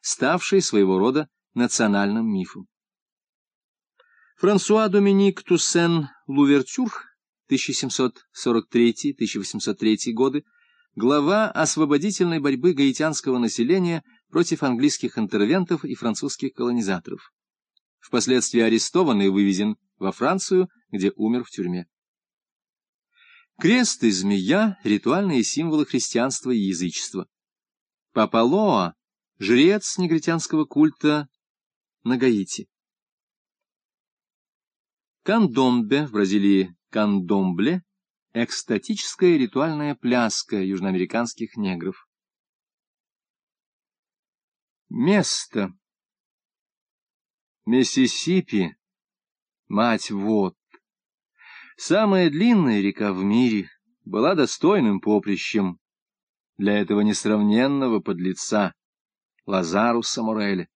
ставшей своего рода национальным мифом. Франсуа Доминик Туссен Лувертюр 1743-1803 годы, глава освободительной борьбы гаитянского населения против английских интервентов и французских колонизаторов. Впоследствии арестован и вывезен во Францию, где умер в тюрьме. Крест и змея — ритуальные символы христианства и язычества. Папа Лоа — жрец негритянского культа на Гаити. Кандомбе в Бразилии кандомбле — экстатическая ритуальная пляска южноамериканских негров. Место. Миссисипи, мать вод. Самая длинная река в мире была достойным поприщем для этого несравненного подлеца Лазаруса Мореля.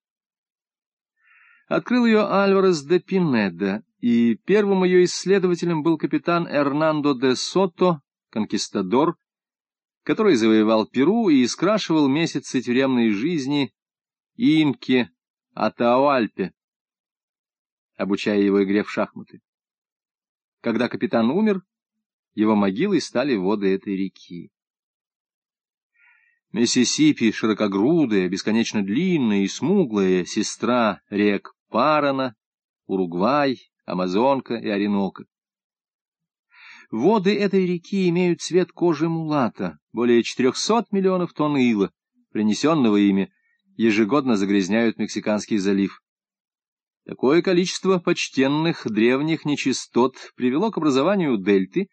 Открыл ее Альварес де Пинеда, и первым ее исследователем был капитан Эрнандо де Сото, конкистадор, который завоевал Перу и искрашивал месяцы тюремной жизни Инке Атауальпе, обучая его игре в шахматы. Когда капитан умер, его могилой стали воды этой реки. Миссисипи, широкогрудая, бесконечно длинная и смуглая сестра рек Парана, Уругвай, Амазонка и Оренока. Воды этой реки имеют цвет кожи мулата, более 400 миллионов тонн ила, принесенного ими, ежегодно загрязняют Мексиканский залив. Такое количество почтенных древних нечистот привело к образованию дельты,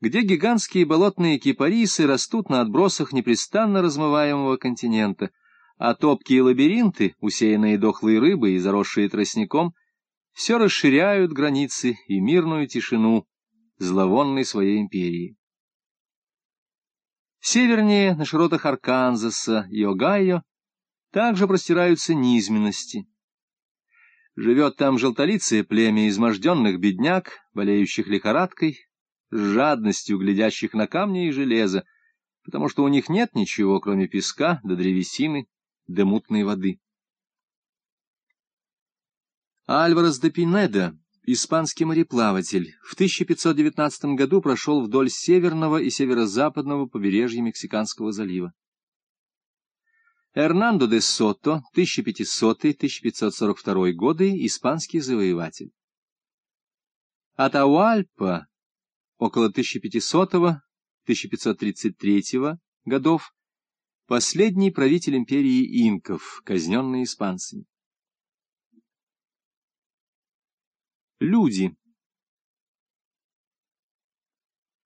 где гигантские болотные кипарисы растут на отбросах непрестанно размываемого континента, а топкие лабиринты, усеянные дохлой рыбой и заросшие тростником, все расширяют границы и мирную тишину зловонной своей империи. Севернее, на широтах Арканзаса и Огайо, также простираются низменности. Живет там желтолицее племя изможденных бедняк, болеющих лихорадкой, с жадностью глядящих на камни и железо, потому что у них нет ничего, кроме песка да древесины, да мутной воды. Альварес де Пинеда, испанский мореплаватель, в 1519 году прошел вдоль северного и северо-западного побережья Мексиканского залива. Эрнандо де Сото, 1500-1542 годы, испанский завоеватель. Атауальпа, около 1500-1533 годов, последний правитель империи инков, казненный испанцами. Люди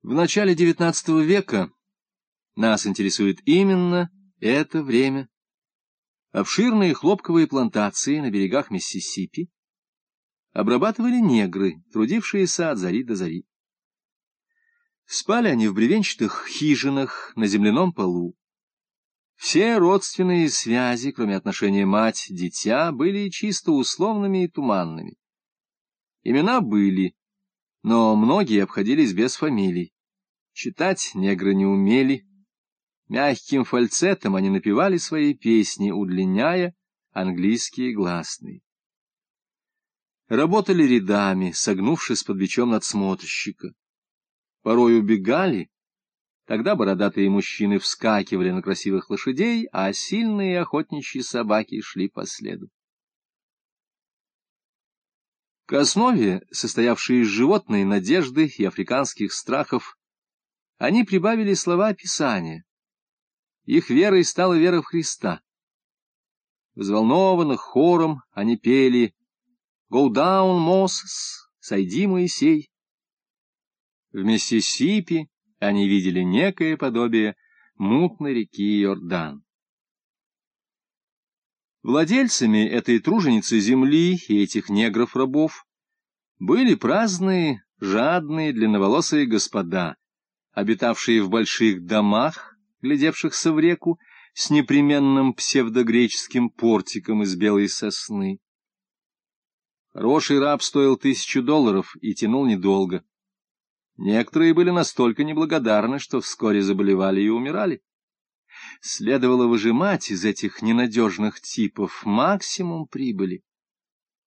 В начале XIX века нас интересует именно это время Обширные хлопковые плантации на берегах Миссисипи обрабатывали негры, трудившиеся от зари до зари. Спали они в бревенчатых хижинах на земляном полу. Все родственные связи, кроме отношения мать-дитя, были чисто условными и туманными. Имена были, но многие обходились без фамилий. Читать негры не умели, Мягким фальцетом они напевали свои песни, удлиняя английские гласные. Работали рядами, согнувшись под бичом надсмотрщика. Порой убегали, тогда бородатые мужчины вскакивали на красивых лошадей, а сильные охотничьи собаки шли по следу. К основе, состоявшей из животной надежды и африканских страхов, они прибавили слова Писания их верой стала вера в Христа. Взволнованно хором они пели «Go down, Moses, сойди, Моисей». В Миссисипи они видели некое подобие мутной реки Иордан. Владельцами этой труженицы земли и этих негров-рабов были праздные, жадные, длинноволосые господа, обитавшие в больших домах, глядевшихся в реку, с непременным псевдогреческим портиком из белой сосны. Хороший раб стоил тысячу долларов и тянул недолго. Некоторые были настолько неблагодарны, что вскоре заболевали и умирали. Следовало выжимать из этих ненадежных типов максимум прибыли.